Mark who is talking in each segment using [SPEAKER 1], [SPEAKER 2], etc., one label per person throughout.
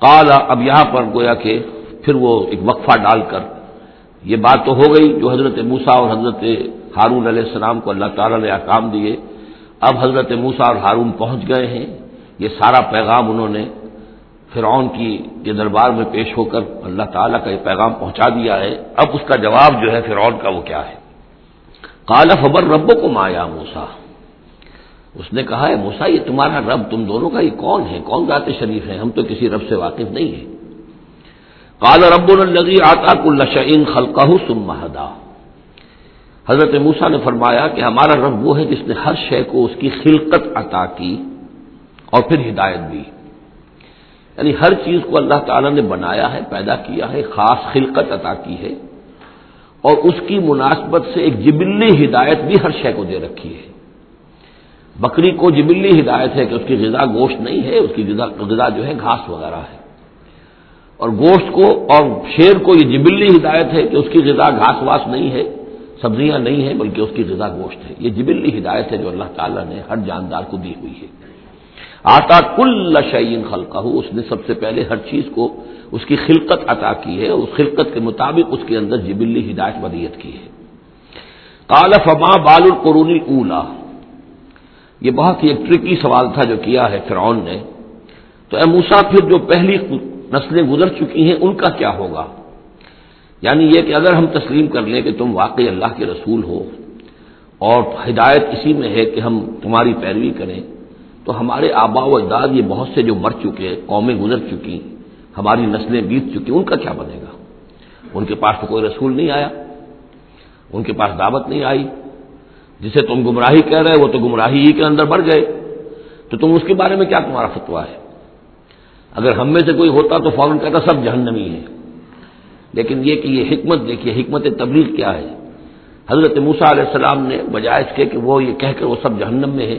[SPEAKER 1] کالا اب یہاں پر گویا کہ پھر وہ ایک وقفہ ڈال کر، یہ بات تو ہو گئی جو حضرت موسا اور حضرت ہارون علیہ السلام کو اللہ تعالیٰ نے احکام دیے۔ اب حضرت موسا اور ہارون پہنچ گئے ہیں۔ یہ سارا پیغام انہوں نے فرعون کی کے دربار میں پیش ہو کر اللہ تعالیٰ کا یہ پیغام پہنچا دیا ہے۔ اب اس کا جواب جو ہے فرعون کا وہ کیا ہے؟ کالا خبر ربو کو مایا موسا اس نے کہا ہے موسا یہ تمہارا رب تم دونوں کا یہ کون ہے؟ کون ذات شریف ہے؟ ہم تو کسی رب سے واقف نہیں ہیں. کالا رب الزی آتا کل شعین خلقہ سمہدا حضرت موسا نے فرمایا کہ ہمارا رب وہ ہے جس نے ہر شے کو اس کی خلقت عطا کی اور پھر ہدایت دی۔ یعنی ہر چیز کو اللہ تعالیٰ نے بنایا ہے، پیدا کیا ہے، خاص خلقت عطا کی ہے اور اس کی مناسبت سے ایک جبلی ہدایت بھی ہر شے کو دے رکھی ہے۔ بکری کو جبلی ہدایت ہے کہ اس کی غذا گوشت نہیں ہے، اس کی غذا جو ہے گھاس وغیرہ ہے۔ اور گوشت کو اور شیر کو یہ جبلی ہدایت ہے کہ اس کی غذا گھاس واس نہیں ہے، سبزیاں نہیں ہیں، بلکہ اس کی غذا گوشت ہے۔ یہ جبلی ہدایت ہے جو اللہ تعالیٰ نے ہر جاندار کو دی ہوئی ہے۔ آتا کل شعین خلقہ اس نے سب سے پہلے ہر چیز کو اس کی خلقت عطا کی ہے، اس خلقت کے مطابق اس کے اندر جبلی ہدایت ودیت کی ہے۔ کالا فما بال القرونی اولا یہ بہت ہی ایک ٹرکی سوال تھا جو کیا ہے فرعون نے۔ تو اے موسا پھر جو پہلی نسلیں گزر چکی ہیں، ان کا کیا ہوگا؟ یعنی یہ کہ اگر ہم تسلیم کر لیں کہ تم واقعی اللہ کے رسول ہو اور ہدایت اسی میں ہے کہ ہم تمہاری پیروی کریں، تو ہمارے آبا و اجداد یہ بہت سے جو مر چکے قومیں گزر چکی، ہماری نسلیں بیت چکی، ان کا کیا بنے گا؟ ان کے پاس تو کوئی رسول نہیں آیا، ان کے پاس دعوت نہیں آئی جسے تم گمراہی کہہ رہے وہ تو گمراہی ہی کے اندر بڑھ گئے۔ تو تم اس کے بارے میں کیا تمہارا فتوا ہے؟ اگر ہم میں سے کوئی ہوتا تو فوراً کہتا سب جہنمی ہے لیکن یہ کہ یہ حکمت، دیکھیے حکمت تبلیغ کیا ہے؟ حضرت موسا علیہ السلام نے بجائے اس کے کہ وہ یہ کہہ کر وہ سب جہنم میں ہے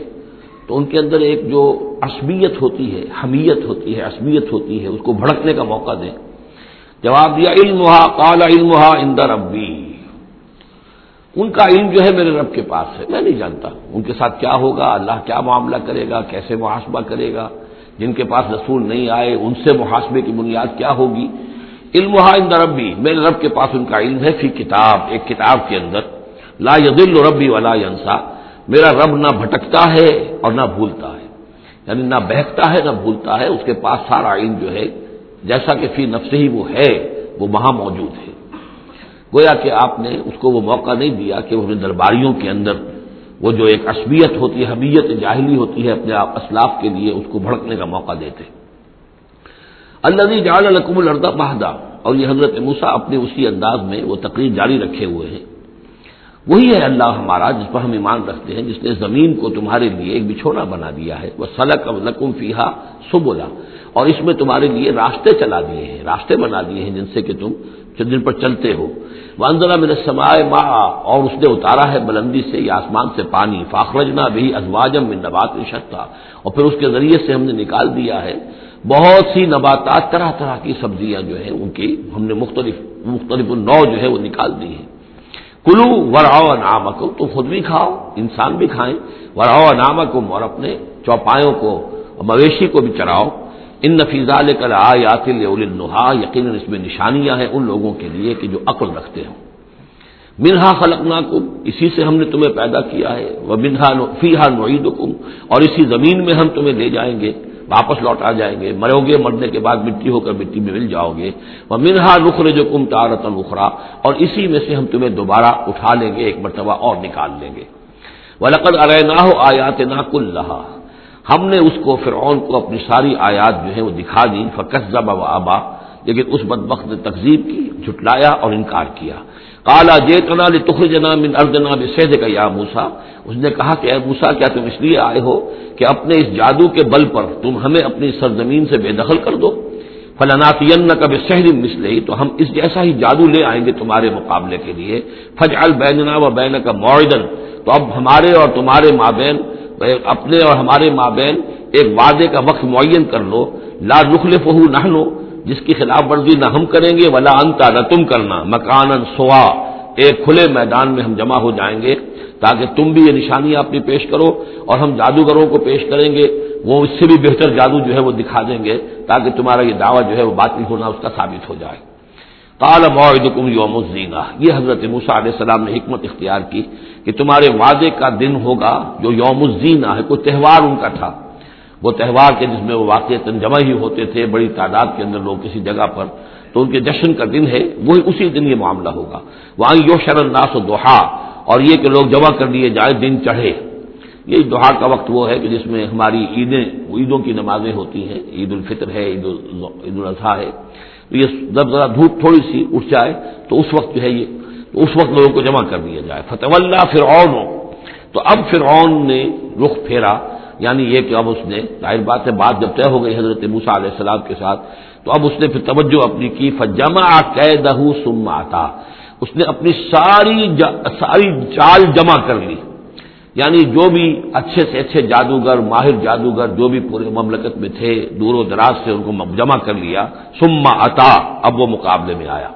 [SPEAKER 1] تو ان کے اندر ایک جو عصبیت ہوتی ہے، حمیت ہوتی ہے، عصبیت ہوتی ہے، اس کو بھڑکنے کا موقع دیں۔ جواب دیا علم کالا علم اندر ربی۔ ان کا علم جو ہے میرے رب کے پاس ہے، میں نہیں جانتا۔ ان کے ساتھ کیا ہوگا؟ اللہ کیا معاملہ کرے گا؟ کیسے محاسبہ کرے گا؟ جن کے پاس رسول نہیں آئے، ان سے محاسبے کی بنیاد کیا ہوگی؟ علم اندر ربی، میرے رب کے پاس ان کا علم ہے، فی کتاب، ایک کتاب کے اندر۔ لا یدل ربی ولا ینسا، میرا رب نہ بھٹکتا ہے اور نہ بھولتا ہے۔ یعنی نہ بہکتا ہے، نہ بھولتا ہے، اس کے پاس سارا علم جو ہے، جیسا کہ فی نفس ہی وہ ہے، وہ وہاں موجود ہے۔ گویا کہ آپ نے اس کو وہ موقع نہیں دیا کہ وہ اپنے درباریوں کے اندر وہ جو ایک عصبیت ہوتی ہے حبیت جاہلی ہوتی ہے، اپنے اسلاف کے لیے اس کو بھڑکنے کا موقع دیتے۔ اللہ جال القم الردا بہدا اور یہ حضرت موسا اپنے اسی انداز میں وہ تقریر جاری رکھے ہوئے ہیں۔ وہی ہے اللہ ہمارا جس پر ہم ایمان رکھتے ہیں، جس نے زمین کو تمہارے لیے ایک بچھونا بنا دیا ہے۔ وہ سلق لکم فیحا سو بولا اور اس میں تمہارے لیے راستے چلا دیے ہیں، راستے بنا دیے ہیں جن سے کہ تم جن پر چلتے ہو۔ وانزلہ میں سمائے ماں اور اس نے اتارا ہے بلندی سے یا آسمان سے پانی۔ فاخرجنا بھی ازواجم میں نبات شکتا اور پھر اس کے ذریعے سے ہم نے نکال دیا ہے۔ بہت سی نباتات، طرح طرح کی سبزیاں جو ہیں، ان کی ہم نے مختلف مختلف نو جو ہے وہ نکال دی ہیں۔ کلو وراؤ نامکم تم خود بھی کھاؤ، انسان بھی کھائیں۔ وراؤ نامکم اور اپنے چوپایوں کو، مویشی کو بھی چراؤ۔ ان نفیزہ لے کر آیات النحا یقیناً اس میں نشانیاں ہیں ان لوگوں کے لیے کہ جو عقل رکھتے ہوں۔ منہا خلقنا کم اسی سے ہم نے تمہیں پیدا کیا ہے۔ وہ منہا فیحا نعید اور اسی زمین میں ہم تمہیں لے جائیں گے۔ واپس لوٹا جائیں گے۔ مرو گے مرنے کے بعد مٹی ہو کر مٹی میں مل جاؤ گے۔ وہ منہا نخر جو کم تارت نخرا اور اسی میں سے ہم تمہیں دوبارہ اٹھا لیں گے، ایک مرتبہ اور نکال لیں گے۔ وہ لقد ارے نہ ہو آیات نا کل رہا ہم نے اس کو فرعون کو اپنی ساری آیات جو ہے وہ دکھا دی فکس زبا و آبا لیکن اس بدبخت نے تقزیب کی، جھٹلایا اور انکار کیا۔ کالا جے تنا تخر من اردنا بسید کا یا موسا اس نے کہا کہ اے موسا کیا تم اس لیے آئے ہو کہ اپنے اس جادو کے بل پر تم ہمیں اپنی سرزمین سے بے دخل کر دو؟ فلانات کب شہر مسلح تو ہم اس جیسا ہی جادو لے آئیں گے تمہارے مقابلے کے لیے۔ فج البیننا و بین کا معدن تو اب ہمارے اور تمہارے مابین اپنے اور ہمارے مابین ایک وعدے کا وقت معین کر لو۔ لا نخلف نہ لو جس کی خلاف ورزی نہ ہم کریں گے، ولا انتا، نہ تم کرنا۔ مکان سوا، ایک کھلے میدان میں ہم جمع ہو جائیں گے۔ تاکہ تم بھی یہ نشانیاں اپنی پیش کرو اور ہم جادوگروں کو پیش کریں گے۔ وہ اس سے بھی بہتر جادو جو ہے وہ دکھا دیں گے، تاکہ تمہارا یہ دعویٰ جو ہے وہ باطل ہونا اس کا ثابت ہو جائے۔ کال معدم یوم الزینہ۔ یہ حضرت موسیٰ علیہ السلام نے حکمت اختیار کی کہ تمہارے وعدے کا دن ہوگا جو یوم الزینہ ہے، کوئی تہوار ان کا تھا۔ وہ تہوار کے جس میں وہ واقع جمع ہی ہوتے تھے، بڑی تعداد کے اندر لوگ کسی جگہ پر، تو ان کے جشن کا دن ہے، وہی اسی دن یہ معاملہ ہوگا۔ وہاں یو شرن ناس و دوہا اور یہ کہ لوگ جمع کر لیے جائیں، دن چڑھے۔ یہ دوہا کا وقت وہ ہے کہ جس میں ہماری عیدیں، عیدوں کی نمازیں ہوتی ہیں۔ عید الفطر ہے، عید عید الاضحیٰ ہے۔ یہ جب ذرا دھوپ تھوڑی سی اٹھ جائے تو اس وقت جو ہے یہ تو اس وقت لوگوں کو جمع کر دیا جائے۔ فتح اللہ فرعون۔ تو اب فرعون نے رخ پھیرا۔ یعنی یہ کہ اب اس نے ظاہر بات ہے، بات جب طے ہو گئی حضرت موسا علیہ السلام کے ساتھ، تو اب اس نے پھر توجہ اپنی کی۔ فجما قیدہ سم آتا اس نے اپنی ساری ساری چال جمع کر لی۔ یعنی جو بھی اچھے سے اچھے جادوگر، ماہر جادوگر جو بھی پورے مملکت میں تھے، دور و دراز سے ان کو جمع کر لیا سما اتا، اب وہ مقابلے میں آیا۔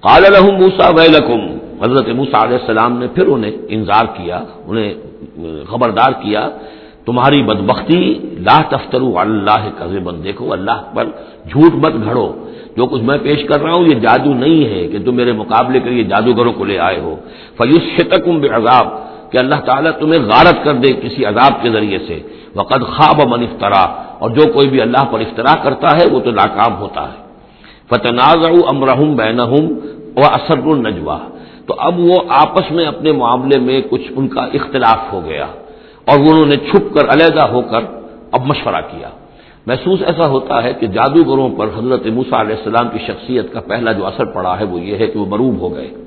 [SPEAKER 1] قال لهم موسا ویلکم۔ حضرت موسا علیہ السلام نے پھر انہیں انذار کیا، انہیں خبردار کیا، تمہاری بدبختی، لا تفترو اللہ کذبن دیکھو، اللہ پر جھوٹ مت گھڑو۔ جو کچھ میں پیش کر رہا ہوں، یہ جادو نہیں ہے کہ تم میرے مقابلے کے لیے جادوگروں کو لے آئے ہو۔ فیوس شتکم بے عذاب کہ اللہ تعالیٰ تمہیں غارت کر دے کسی عذاب کے ذریعے سے۔ وقد خواب من افطرا اور جو کوئی بھی اللہ پر افطرا کرتا ہے، وہ تو ناکام ہوتا ہے۔ فتناز امرحم بین و اسر النجوا تو اب وہ آپس میں اپنے معاملے میں کچھ ان کا اختلاف ہو گیا۔ اور انہوں نے چھپ کر علیحدہ ہو کر اب مشورہ کیا۔ محسوس ایسا ہوتا ہے کہ جادوگروں پر حضرت موسا علیہ السلام کی شخصیت کا پہلا جو اثر پڑا ہے، وہ یہ ہے کہ وہ مروب ہو گئے۔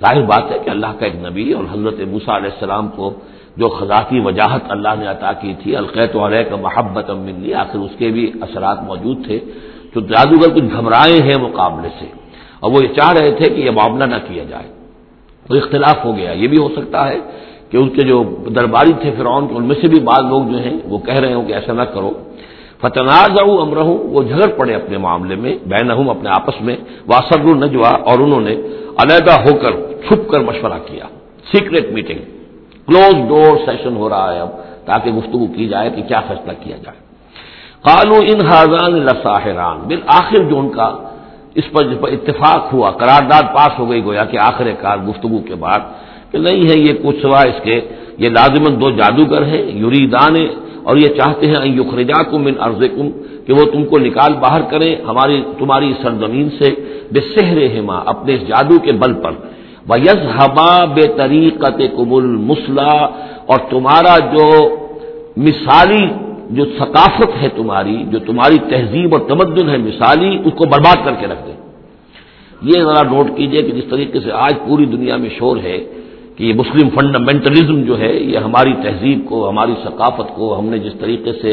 [SPEAKER 1] ظاہر بات ہے کہ اللہ کا ایک نبی اور حضرت موسا علیہ السلام کو جو خزاقی وجاہت اللہ نے عطا کی تھی، القیت علیہ کا محبت امنی آخر اس کے بھی اثرات موجود تھے، تو جادوگر کچھ گھبرائے ہیں مقابلے سے۔ اور وہ یہ چاہ رہے تھے کہ یہ معاملہ نہ کیا جائے۔ تو اختلاف ہو گیا۔ یہ بھی ہو سکتا ہے کہ ان کے جو درباری تھے فرعون کے، ان میں سے بھی بعض لوگ جو ہیں، وہ کہہ رہے ہوں کہ ایسا نہ کرو۔ فتناز امرہ وہ جھگڑ پڑے اپنے معاملے میں بین اپنے آپس میں واسر النجوا اور انہوں نے علیحدہ ہو کر چھپ کر مشورہ کیا۔ Secret meeting close door session ہو رہا ہے اب، تاکہ گفتگو کی جائے کہ کیا فیصلہ کیا جائے۔ قالو ان حاضان لساحران۔ بالآخر جو ان کا اس پر جس پر اتفاق ہوا، قرارداد پاس ہو گئی، گویا کہ آخر کار گفتگو کے بعد کہ نہیں ہے یہ کچھ سوا اس کے، یہ لازمن دو جادوگر ہیں یوریدان اور یہ چاہتے ہیں یخرجا کم ان عرض کم کہ وہ تم کو نکال باہر کریں، ہماری، تمہاری سرزمین سے بے ہما اپنے اس جادو کے بل پر۔ یز ہبا بے طریقت قبل مسلح اور تمہارا جو مثالی، جو ثقافت ہے تمہاری، جو تمہاری تہذیب اور تمدن ہے مثالی، اس کو برباد کر کے رکھ دیں یہ ذرا نوٹ کیجیے کہ جس طریقے سے آج پوری دنیا میں شور ہے کہ یہ مسلم فنڈامنٹلزم جو ہے، یہ ہماری تہذیب کو، ہماری ثقافت کو، ہم نے جس طریقے سے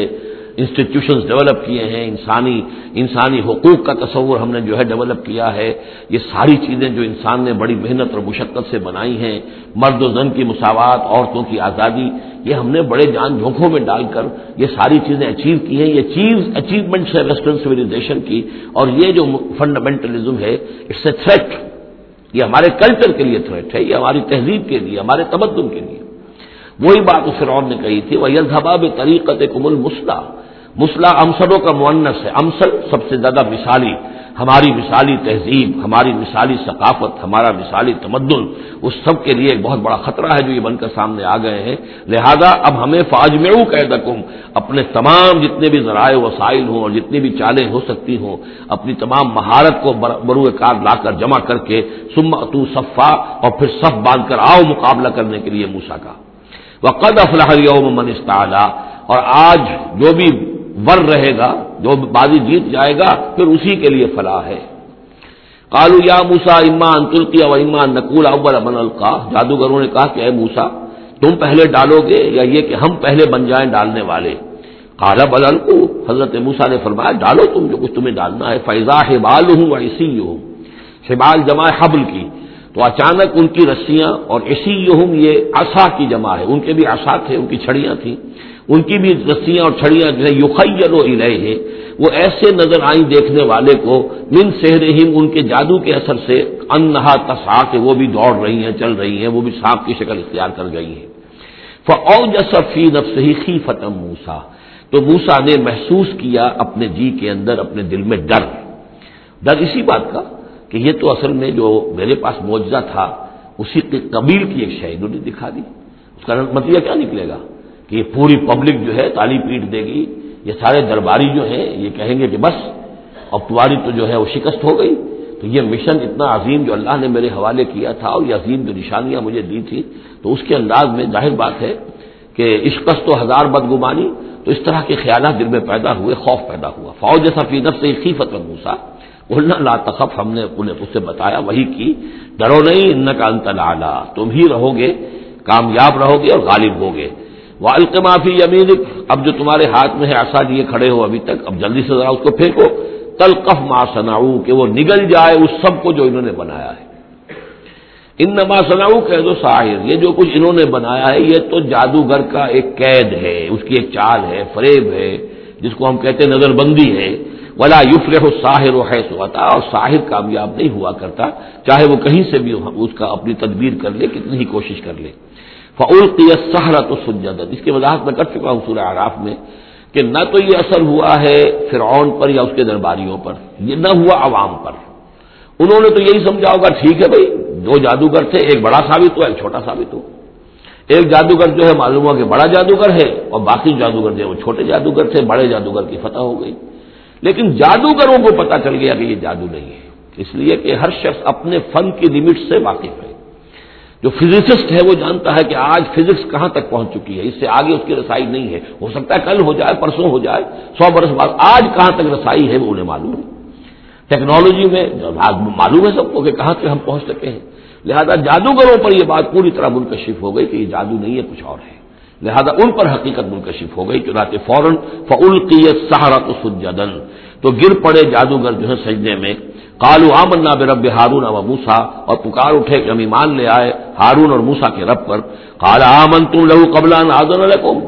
[SPEAKER 1] انسٹیٹیوشنز ڈیولپ کیے ہیں، انسانی انسانی حقوق کا تصور ہم نے جو ہے ڈیولپ کیا ہے۔ یہ ساری چیزیں جو انسان نے بڑی محنت اور مشقت سے بنائی ہیں۔ مرد و زن کی مساوات، عورتوں کی آزادی، یہ ہم نے بڑے جان جھونکوں میں ڈال کر یہ ساری چیزیں اچیو کی ہیں۔ یہ چیز اچیومنٹس ہے ویسٹرن سویلائزیشن کی۔ اور یہ جو فنڈامنٹلزم ہے اٹس اے تھریٹ یہ ہمارے کلچر کے لیے تھریٹ ہے، یہ ہماری تہذیب کے لیے، ہمارے تمدن کے لیے۔ وہی بات اس فرعون نے کہی تھی وہ یلحباب طریقت کمل مسلح مسلح امسلوں کا معنس ہے۔ امسل سب سے زیادہ مثالی، ہماری مثالی تہذیب، ہماری مثالی ثقافت، ہمارا مثالی تمدن، اس سب کے لیے ایک بہت بڑا خطرہ ہے جو یہ بن کر سامنے آ گئے ہیں۔ لہذا اب ہمیں فاج میں قید اپنے تمام جتنے بھی ذرائع وسائل ہوں اور جتنی بھی چالیں ہو سکتی ہوں، اپنی تمام مہارت کو برو کار لا کر جمع کر کے سم اتو صفا اور پھر صف باندھ کر آؤ مقابلہ کرنے کے لیے موسا کا۔ وہ قد افلاح یوم من استعلا اور آج جو بھی ور رہے گا، جو بازی جیت جائے گا، پھر اسی کے لیے فلاح ہے۔ کالو یا موسا امان تلقیا و امان نقول اول ابن القا جادوگروں نے کہا کہ اے موسا تم پہلے ڈالو گے یا یہ کہ ہم پہلے بن جائیں ڈالنے والے؟ کالا بلل کو حضرت موسا نے فرمایا، ڈالو تم جو کچھ تمہیں ڈالنا ہے۔ فیضا ہبال ہوں اور اسی ہوں ہبال جمع حبل کی۔ تو اچانک ان کی رسیاں اور اسی یہم یہ آسا کی جمع ہے۔ ان کے بھی آسا تھے، ان کی چھڑیاں تھیں۔ ان کی بھی رسیاں اور چھڑیاں جو ہے یوخیل و ہیں وہ ایسے نظر آئیں دیکھنے والے کو، من سہر ان کے جادو کے اثر سے، انہا تسا کہ وہ بھی دوڑ رہی ہیں، چل رہی ہیں، وہ بھی سانپ کی شکل اختیار کر گئی ہیں۔ فو جسفی نفس ہی فتم موسا تو موسا نے محسوس کیا اپنے جی کے اندر، اپنے دل میں ڈر۔ ڈر اسی بات کا کہ یہ تو اصل میں جو میرے پاس معجزہ تھا، اسی کے قبیل کی ایک شہید نے دکھا دی۔ اس کا مطلب کیا نکلے گا؟ کہ یہ پوری پبلک جو ہے تالی پیٹ دے گی، یہ سارے درباری جو ہیں یہ کہیں گے کہ بس، اب تمہاری تو جو ہے وہ شکست ہو گئی۔ تو یہ مشن اتنا عظیم جو اللہ نے میرے حوالے کیا تھا، اور یہ عظیم جو نشانیاں مجھے دی تھی تو اس کے انداز میں ظاہر بات ہے کہ عشقت تو ہزار بدگمانی، تو اس طرح کے خیالات دل میں پیدا ہوئے، خوف پیدا ہوا۔ فوج جیسا فی نفس سے خیفت موسا بولنا لا تخف، ہم نے انہیں اس سے بتایا، وہی کی، ڈرو نہیں ان کا انت لالا تم ہی رہو گے، کامیاب رہو گے اور غالب ہوگے۔ وہ القمافی یمین اب جو تمہارے ہاتھ میں ہے آسا لیے کھڑے ہو ابھی تک۔ اب جلدی سے ذرا اس کو پھینکو۔ تلقف ما سناؤ کہ وہ نگل جائے اس سب کو جو انہوں نے بنایا ہے۔ ان نما سناؤ کہہ دو شاہر یہ جو کچھ انہوں نے بنایا ہے، یہ تو جادوگر کا ایک قید ہے۔ اس کی ایک چال ہے، فریب ہے، جس کو ہم کہتے ہیں نظر بندی ہے۔ ولا یوفر ہو ساحر و حیث ہوتا اور ساحر کامیاب نہیں ہوا کرتا، چاہے وہ کہیں سے بھی اس کا اپنی تدبیر کر لے، کتنی ہی کوشش کر لے۔ فعول کی سہرا سجد اس کی وضاحت میں کر چکا ہوں سورہ آراف میں کہ نہ تو یہ اثر ہوا ہے فرعون پر یا اس کے درباریوں پر، یہ نہ ہوا عوام پر۔ انہوں نے تو یہی سمجھا ہوگا، ٹھیک ہے بھائی، دو جادوگر تھے، ایک بڑا ثابت ہوا، ایک چھوٹا ثابت ہو ایک جادوگر جو ہے معلوم ہوا کہ بڑا جادوگر ہے اور باقی جادوگر جو ہے وہ چھوٹے جادوگر تھے، بڑے جادوگر کی فتح ہو گئی۔ لیکن جادوگروں کو پتا چل گیا کہ یہ جادو نہیں ہے۔ اس لیے کہ ہر شخص اپنے فن کی لمٹ سے واقف ہے۔ جو فزسسٹ ہے وہ جانتا ہے کہ آج فزکس کہاں تک پہنچ چکی ہے، اس سے آگے اس کی رسائی نہیں ہے۔ ہو سکتا ہے کل ہو جائے، پرسوں ہو جائے، سو برس بعد آج کہاں تک رسائی ہے وہ انہیں معلوم ہے۔ ٹیکنالوجی میں معلوم ہے سب کو کہ کہاں تک ہم پہنچ سکے ہیں۔ لہذا جادوگروں پر یہ بات پوری طرح منکشف ہو گئی کہ یہ جادو نہیں ہے، کچھ اور ہے۔ لہذا ان پر حقیقت منکشف ہو گئی، چنانچہ فوراً فعل کی سہارا تو سجدن تو گر پڑے جادوگر جو ہے سجدے میں کالو آمنا بے رب ہارون اب موسا اور پکار اٹھے کہ ہم ایمان لے آئے ہارون اور موسا کے رب پر۔ کالا آمن تم لہو قبلان آزن الحکم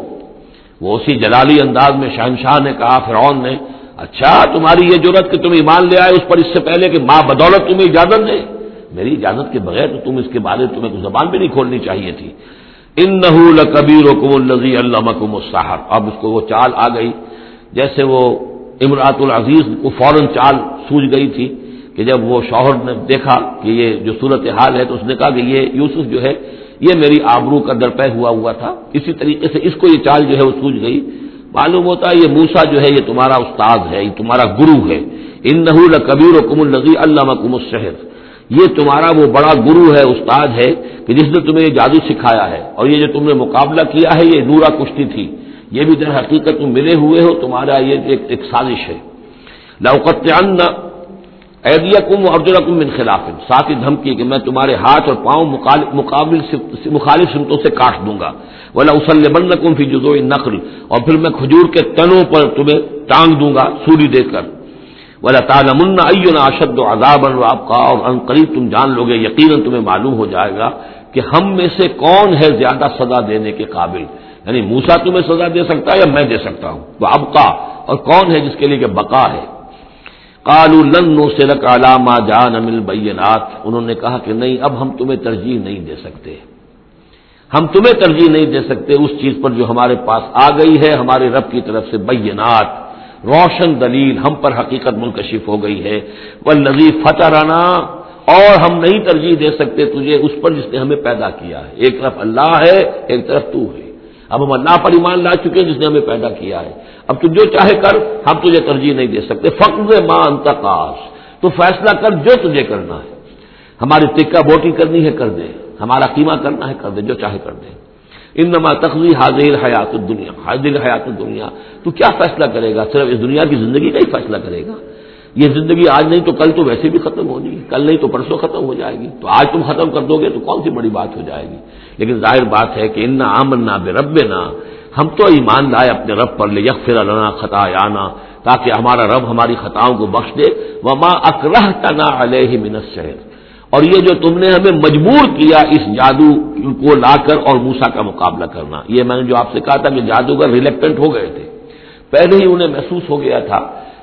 [SPEAKER 1] وہ اسی جلالی انداز میں شہنشاہ نے کہا، فرعون نے اچھا تمہاری یہ ضرورت کہ تم ایمان لے آئے، اس پر اس سے پہلے کہ ماں بدولت تمہیں اجازت دے۔ میری اجازت کے بغیر تو تم اس کے بارے تمہیں کچھ زبان بھی نہیں کھولنی چاہیے تھی۔ ان نہ کبیر حکم الزی اللہ اب اس کو وہ چال آ گئی، جیسے وہ امراط العزیز کو فوراً چال سوج گئی تھی۔ کہ جب وہ شوہر نے دیکھا کہ یہ جو صورت حال ہے تو اس نے کہا کہ یہ یوسف جو ہے، یہ میری آبرو کا درپے ہوا ہوا تھا۔ اسی طریقے سے اس کو یہ چال جو ہے وہ سوج گئی۔ معلوم ہوتا ہے یہ موسا جو ہے، یہ تمہارا استاد ہے، یہ تمہارا گرو ہے۔ ان نہ کبیر و کم النزی اللہ مکم الشہر یہ تمہارا وہ بڑا گرو ہے، استاد ہے کہ جس نے تمہیں یہ جادو سکھایا ہے۔ اور یہ جو تم نے مقابلہ کیا ہے، یہ نورا کشتی تھی۔ یہ بھی در حقیقت تم ملے ہوئے ہو، تمہارا یہ ایک سازش ہے۔ لوقت ایدیا کم ارجن من خلاف. ساتھ ہی دھمکی کہ میں تمہارے ہاتھ اور پاؤں مقابل مخالف سمتوں سے کاٹ دوں گا. بولا اسل بند کم فی جزو نقل اور پھر میں کھجور کے تنوں پر تمہیں ٹانگ دوں گا سوری دے کر. بولا تالا منا اشد و عذاب آپ کا اور ان قریب تم جان لو گے یقیناً تمہیں معلوم ہو جائے گا کہ ہم میں سے کون ہے زیادہ سزا دینے کے قابل. یعنی موسا تمہیں سزا دے سکتا ہے یا میں دے سکتا ہوں؟ وہ اب کا اور کون ہے جس کے لیے کہ بقا ہے؟ کالو لن سے علامہ جان امل بینات انہوں نے کہا کہ نہیں، اب ہم تمہیں ترجیح نہیں دے سکتے۔ ہم تمہیں ترجیح نہیں دے سکتے اس چیز پر جو ہمارے پاس آ گئی ہے، ہمارے رب کی طرف سے بینات۔ روشن دلیل ہم پر حقیقت منکشف ہو گئی ہے۔ وہ لذیذ فتح رانا اور ہم نہیں ترجیح دے سکتے تجھے اس پر جس نے ہمیں پیدا کیا ہے۔ ایک طرف اللہ ہے، ایک طرف تو ہے۔ اب ہم اللہ پر ایمان لا چکے ہیں، جس نے ہمیں پیدا کیا ہے۔ اب تو جو چاہے کر، ہم تجھے ترجیح نہیں دے سکتے۔ فخر ماں انتقاش تو فیصلہ کر جو تجھے کرنا ہے۔ ہماری ٹکا بوٹی کرنی ہے، کر دے۔ ہمارا قیمہ کرنا ہے، کر دے۔ جو چاہے کر دے۔ ان نما تخذی حاضر حیات الدنیا حاضر حیات الدنیا۔ تو کیا فیصلہ کرے گا؟ صرف اس دنیا کی زندگی کا ہی فیصلہ کرے گا؟ یہ زندگی آج نہیں تو کل تو ویسے بھی ختم ہونی کل نہیں تو پرسوں ختم ہو جائے گی۔ تو آج تم ختم کر دو گے تو کون سی بڑی بات ہو جائے گی؟ لیکن ظاہر بات ہے کہ ان آمن نہ بے رب نہ ہم تو ایمان لائے اپنے رب پر لے یکفر اللہ خطا آنا تاکہ ہمارا رب ہماری خطاؤں کو بخش دے وہ ماں اکرہ تنا علیہ منت شہر اور یہ جو تم نے ہمیں مجبور کیا اس جادو کو لا کر اور موسا کا مقابلہ کرنا۔ یہ میں نے جو آپ سے کہا تھا کہ جادوگر ریلیکٹنٹ ہو گئے تھے۔ پہلے ہی انہیں محسوس ہو گیا تھا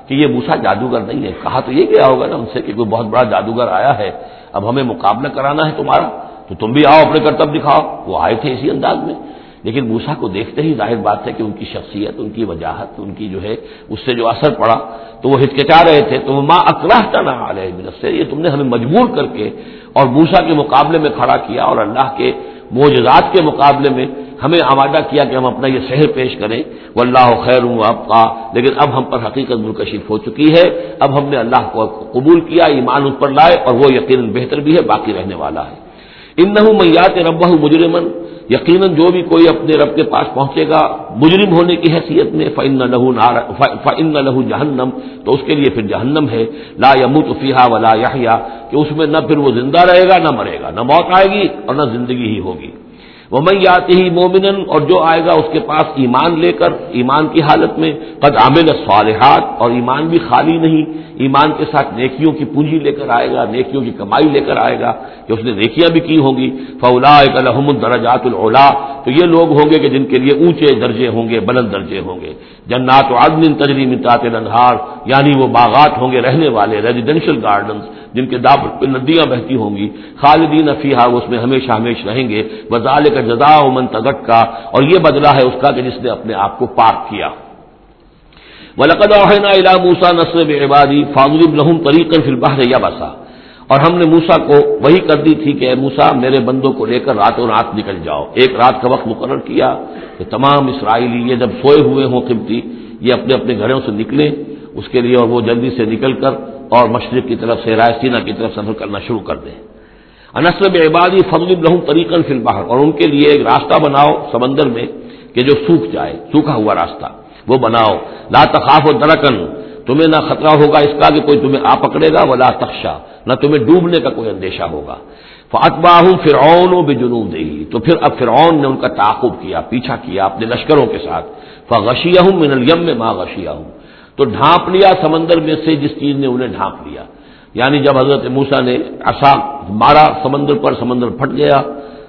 [SPEAKER 1] کہ یہ موسا جادوگر نہیں ہے۔ کہا تو یہ گیا ہوگا نا ان سے کہ کوئی بہت بڑا جادوگر آیا ہے۔ اب ہمیں مقابلہ کرانا ہے تمہارا۔ تو تم بھی آؤ اپنے کرتب دکھاؤ۔ وہ آئے تھے اسی انداز میں۔ لیکن موسا کو دیکھتے ہی ظاہر بات ہے کہ ان کی شخصیت، ان کی وجاہت، ان کی جو ہے، اس سے جو اثر پڑا، تو وہ ہچکچا رہے تھے، تو وہ ماں اکراہتا نہ علیہ سے یہ تم نے ہمیں مجبور کر کے اور موسا کے مقابلے میں کھڑا کیا اور اللہ کے معجزات کے مقابلے میں ہمیں آمادہ کیا کہ ہم اپنا یہ شہر پیش کریں۔ وہ اللہ خیر ہوں اب کا لیکن اب ہم پر حقیقت منکشف ہو چکی ہے۔ اب ہم نے اللہ کو قبول کیا، ایمان اس پر لائے اور وہ یقیناً بہتر بھی ہے، باقی رہنے والا ہے۔ ان نہ میات رب مجرمن یقیناً جو بھی کوئی اپنے رب کے پاس پہنچے گا، مجرم ہونے کی حیثیت میں فن لہو فن لہو جہنم تو اس کے لیے پھر جہنم ہے۔ لا یموت فیحا ولا یا کہ اس میں نہ پھر وہ زندہ رہے گا، نہ مرے گا، نہ موت آئے گی اور نہ زندگی ہی ہوگی۔ وہ میں آتے ہی مومن اور جو آئے گا اس کے پاس ایمان لے کر، ایمان کی حالت میں، قد عامل صالحات اور ایمان بھی خالی نہیں۔ ایمان کے ساتھ نیکیوں کی پونجی لے کر آئے گا، نیکیوں کی کمائی لے کر آئے گا، کہ اس نے نیکیاں بھی کی ہوں گی۔ فولا الحم الدرجات العلا تو یہ لوگ ہوں گے کہ جن کے لیے اونچے درجے ہوں گے، بلند درجے ہوں گے۔ جنات و عدم تجریم تعط انہار یعنی وہ باغات ہوں گے رہنے والے ریزیڈینشل گارڈنس جن کے داب پہ ندیاں بہتی ہوں گی۔ خالدین افیحا اس میں ہمیشہ ہمیش رہیں گے۔ بزال کا جزا من تگٹ کا اور یہ بدلا ہے اس کا کہ جس نے اپنے آپ کو پاک کیا۔ ولقد الا موسا نصر عبادی فاضل الحم طریقن فی البحر یا بسا اور ہم نے موسا کو وہی کر دی تھی کہ اے موسا میرے بندوں کو لے کر راتوں رات نکل جاؤ۔ ایک رات کا وقت مقرر کیا کہ تمام اسرائیلی یہ جب سوئے ہوئے ہوں قبطی، یہ اپنے اپنے گھروں سے نکلیں اس کے لیے اور وہ جلدی سے نکل کر اور مشرق کی طرف سے رائسینا کی طرف سفر کرنا شروع کر دیں۔ انسلب عبادی فضل الحم طریقن فی البحر اور ان کے لیے ایک راستہ بناؤ سمندر میں کہ جو سوکھ جائے، سوکھا ہوا راستہ۔ وہ بناؤ۔ لا تخاف و درکن، تمہیں نہ خطرہ ہوگا اس کا کہ کوئی تمہیں آ پکڑے گا وہ لا تخشا، نہ تمہیں ڈوبنے کا کوئی اندیشہ ہوگا۔ فاتباہ فرعون و بے جنوب دے تو پھر اب فرعون نے ان کا تعاقب کیا، پیچھا کیا اپنے لشکروں کے ساتھ۔ فغشیہ ہوں من الیم میں ماں غشیہ ہوں تو ڈھانپ لیا سمندر میں سے جس چیز نے انہیں ڈھانپ لیا۔ یعنی جب حضرت موسا نے اصا مارا سمندر پر، سمندر پھٹ گیا۔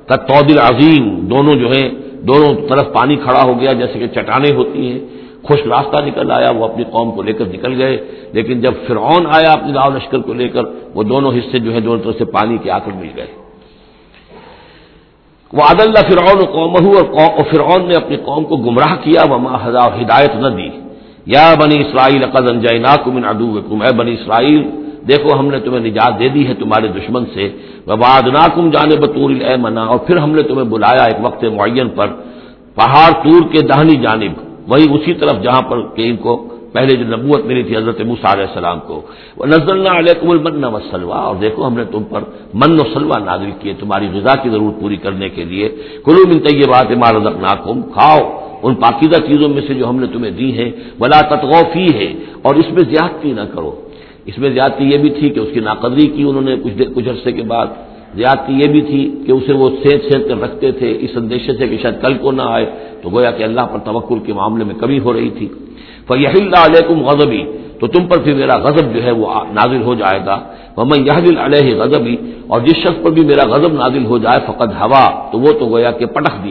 [SPEAKER 1] تب تودل عظیم، دونوں جو ہیں، دونوں طرف پانی کھڑا ہو گیا، جیسے کہ چٹانیں ہوتی ہیں۔ خوش راستہ نکل آیا، وہ اپنی قوم کو لے کر نکل گئے۔ لیکن جب فرعون آیا اپنی راؤ لشکر کو لے کر، وہ دونوں حصے جو ہے دونوں طرف سے پانی کے آ کر مل گئے۔ وہ عاد اللہ فرعون قوم اور فرعون نے اپنی قوم کو گمراہ کیا۔ وہ ہدایت نہ دی۔ یا بنی اسرائیل قدن جینا کمن ادو اے بنی اسرائیل، دیکھو، ہم نے تمہیں نجات دے دی ہے تمہارے دشمن سے۔ وباد کم جانے بطور اے منا اور پھر ہم نے تمہیں بلایا ایک وقت معین پر، پہاڑ تور کے دہنی جانب۔ وہی اسی طرف جہاں پر کہ ان کو پہلے جو نبوت ملی تھی حضرت علیہ السلام کو۔ وہ نزل علیکم المن و سلوا اور دیکھو ہم نے تم پر من و سلوا نازل کیے، تمہاری غذا کی ضرورت پوری کرنے کے لیے۔ کلو منت یہ بات عمارت ناکم کھاؤ ان پاکیزہ چیزوں میں سے جو ہم نے تمہیں دی ہیں۔ بلا تتغوفی ہے اور اس میں زیادتی نہ کرو۔ اس میں زیادتی یہ بھی تھی کہ اس کی ناقدری کی انہوں نے کچھ کچھ عرصے کے بعد۔ زیادتی یہ بھی تھی کہ اسے وہ سیت سیت کر رکھتے تھے، اس اندیشے سے کہ شاید کل کو نہ آئے، تو گویا کہ اللہ پر توکل کے معاملے میں کمی ہو رہی تھی۔ فیح اللہ علیکم غضبی تو تم پر پھر میرا غضب جو ہے وہ نازل ہو جائے گا۔ وہ یہ علیہ غضبی اور جس شخص پر بھی میرا غضب نازل ہو جائے فقط ہوا تو وہ تو گویا کہ پٹخ دیا۔